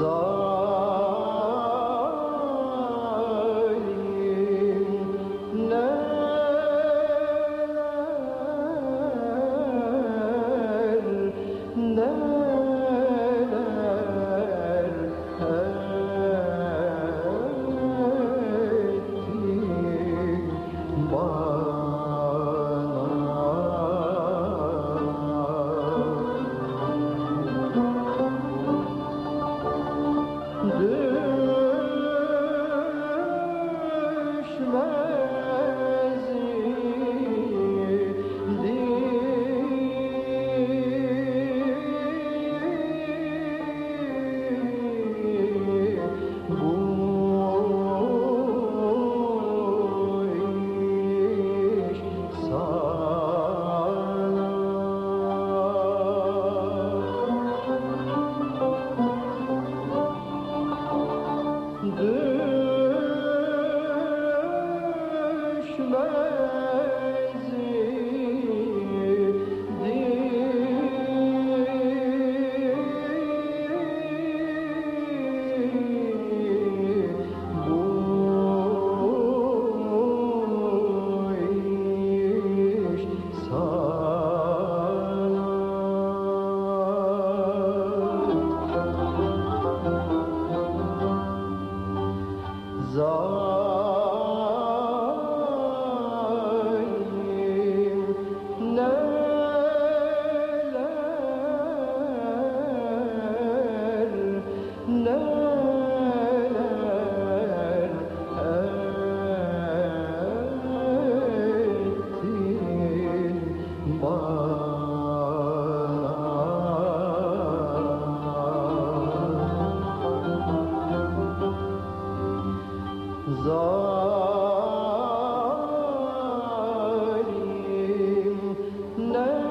sorrow. zalim. ne